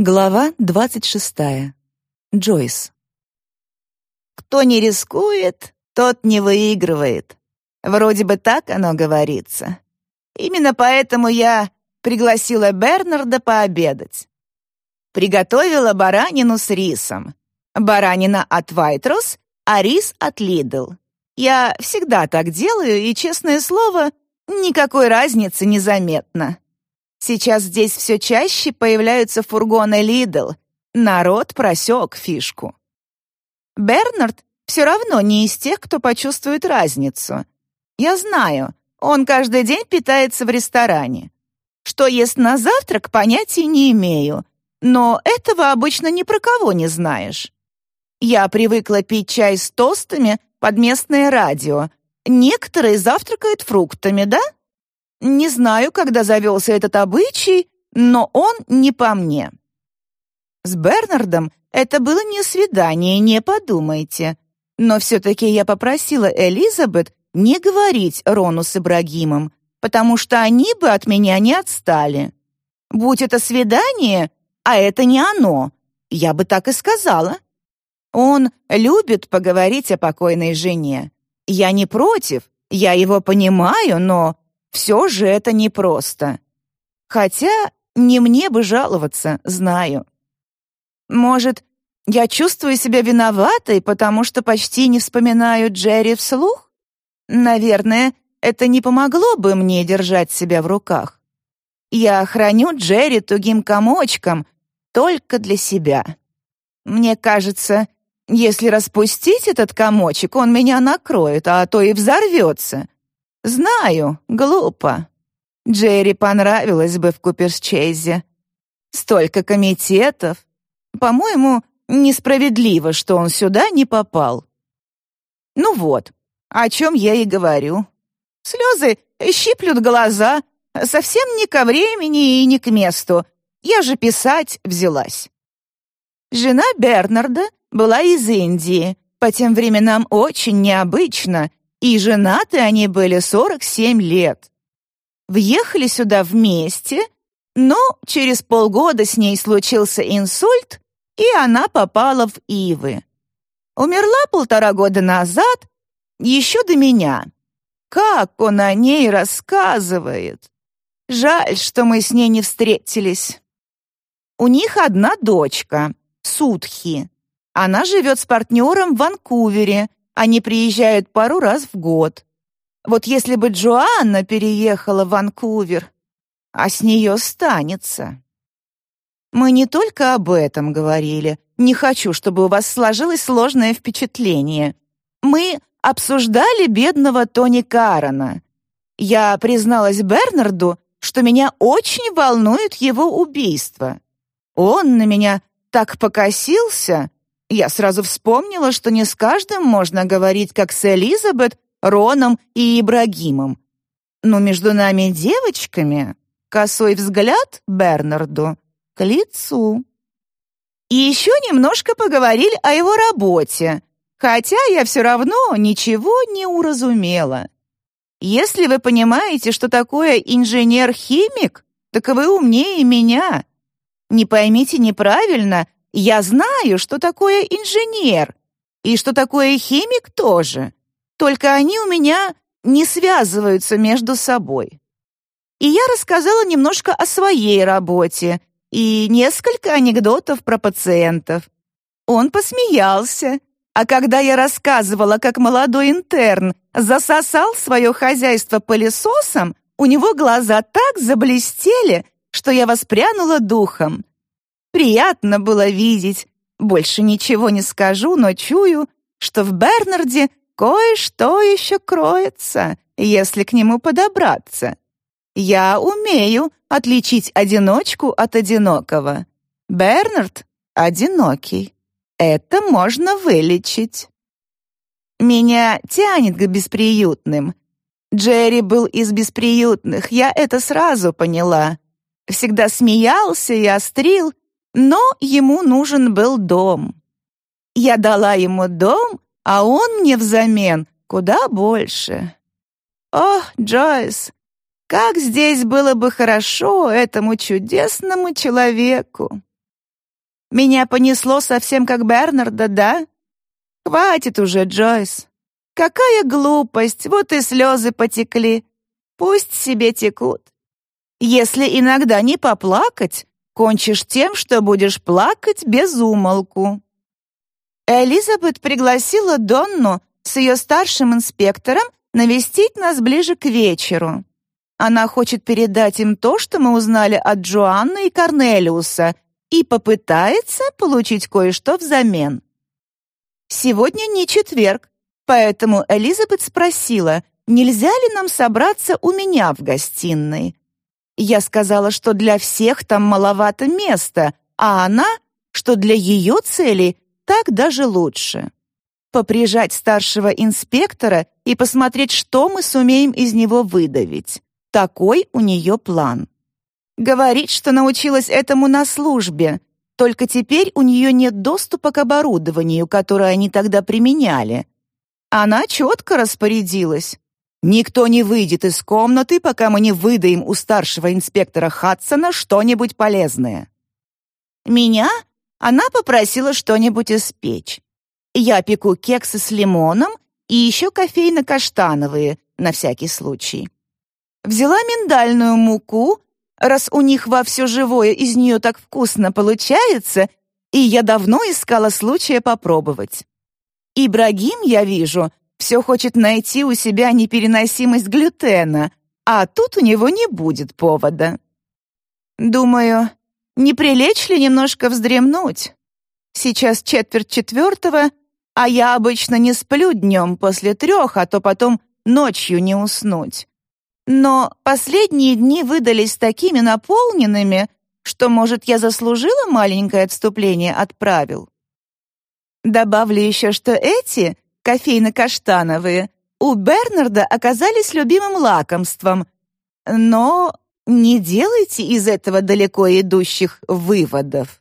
Глава двадцать шестая. Джойс. «Кто не рискует, тот не выигрывает». Вроде бы так оно говорится. Именно поэтому я пригласила Бернарда пообедать. Приготовила баранину с рисом. Баранина от Вайтрос, а рис от Лидл. Я всегда так делаю, и, честное слово, никакой разницы не заметно. Сейчас здесь все чаще появляются фургоны Лидл. Народ просек фишку. Бернард все равно не из тех, кто почувствует разницу. Я знаю, он каждый день питается в ресторане. Что ест на завтрак, понятия не имею. Но этого обычно ни про кого не знаешь. Я привыкла пить чай с тостами под местное радио. Некоторые завтракают фруктами, да? Не знаю, когда завелся этот обычай, но он не по мне. С Бернардом это было не свидание, не подумайте. Но все-таки я попросила Элизабет не говорить Рону с Ибрагимом, потому что они бы от меня не отстали. Будь это свидание, а это не оно, я бы так и сказала. Он любит поговорить о покойной жене. Я не против, я его понимаю, но все же это непросто. Хотя не мне бы жаловаться, знаю. Может, я чувствую себя виноватой, потому что почти не вспоминаю Джерри вслух? Наверное, это не помогло бы мне держать себя в руках. Я храню Джерри тугим комочком только для себя. Мне кажется, если распустить этот комочек, он меня накроет, а то и взорвется. Знаю, глупо. Джерри понравилось бы в Куперсчейзе. Столько комитетов. По-моему, несправедливо, что он сюда не попал. Ну вот, о чем я и говорю. Слезы щиплют глаза, совсем не ко времени и не к месту. Я же писать взялась. Жена Бернарда была из Индии, по тем временам очень необычно, и женаты они были 47 лет. Въехали сюда вместе, но через полгода с ней случился инсульт, и она попала в Ивы. Умерла полтора года назад, еще до меня. Как он о ней рассказывает. Жаль, что мы с ней не встретились. У них одна дочка, Судхи. Она живет с партнером в Ванкувере, они приезжают пару раз в год. Вот если бы Джоанна переехала в Ванкувер, а с нее станется. Мы не только об этом говорили. Не хочу, чтобы у вас сложилось сложное впечатление. Мы обсуждали бедного Тони Карана. Я призналась Бернарду, что меня очень волнует его убийство. Он на меня так покосился, я сразу вспомнила, что не с каждым можно говорить, как с Элизабет, Роном и Ибрагимом. Но между нами девочками косой взгляд Бернарду к лицу. И еще немножко поговорили о его работе, хотя я все равно ничего не уразумела. Если вы понимаете, что такое инженер-химик, так вы умнее меня. Не поймите неправильно, я знаю, что такое инженер и что такое химик тоже. Только они у меня не связываются между собой. И я рассказала немножко о своей работе и несколько анекдотов про пациентов. Он посмеялся, а когда я рассказывала, как молодой интерн засосал свое хозяйство пылесосом, у него глаза так заблестели, что я воспрянула духом. Приятно было видеть. Больше ничего не скажу, но чую, что в Бернарде кое-что еще кроется, если к нему подобраться. Я умею отличить одиночку от одинокого. Бернард — одинокий. Это можно вылечить. Меня тянет к бесприютным. Джерри был из бесприютных, я это сразу поняла. Всегда смеялся и острил, но ему нужен был дом. Я дала ему дом, а он мне взамен куда больше. Ох, Джойс, как здесь было бы хорошо этому чудесному человеку. Меня понесло совсем как Бернарда, да? Хватит уже, Джойс. Какая глупость, вот и слезы потекли. Пусть себе текут. Если иногда не поплакать, кончишь тем, что будешь плакать без умолку. Элизабет пригласила Донну с ее старшим инспектором навестить нас ближе к вечеру. Она хочет передать им то, что мы узнали от Джоанны и Корнелиуса, и попытается получить кое-что взамен. Сегодня не четверг, поэтому Элизабет спросила, нельзя ли нам собраться у меня в гостиной. Я сказала, что для всех там маловато места, а она, что для ее целей так даже лучше. Поприжать старшего инспектора и посмотреть, что мы сумеем из него выдавить. Такой у нее план. Говорит, что научилась этому на службе, только теперь у нее нет доступа к оборудованию, которое они тогда применяли. Она четко распорядилась. Никто не выйдет из комнаты, пока мы не выдаем у старшего инспектора Хадсона что-нибудь полезное. Меня она попросила что-нибудь испечь. Я пеку кексы с лимоном и еще кофейно-каштановые, на всякий случай. Взяла миндальную муку, раз у них во все живое из нее так вкусно получается, и я давно искала случая попробовать. Ибрагим, я вижу, все хочет найти у себя непереносимость глютена, а тут у него не будет повода. Думаю, не прилечь ли немножко вздремнуть? Сейчас четверть четвертого, а я обычно не сплю днем после трех, а то потом ночью не уснуть. Но последние дни выдались такими наполненными, что, может, я заслужила маленькое отступление от правил. Добавлю еще, что эти, кофейно-каштановые, у Бернарда оказались любимым лакомством. Но не делайте из этого далеко идущих выводов.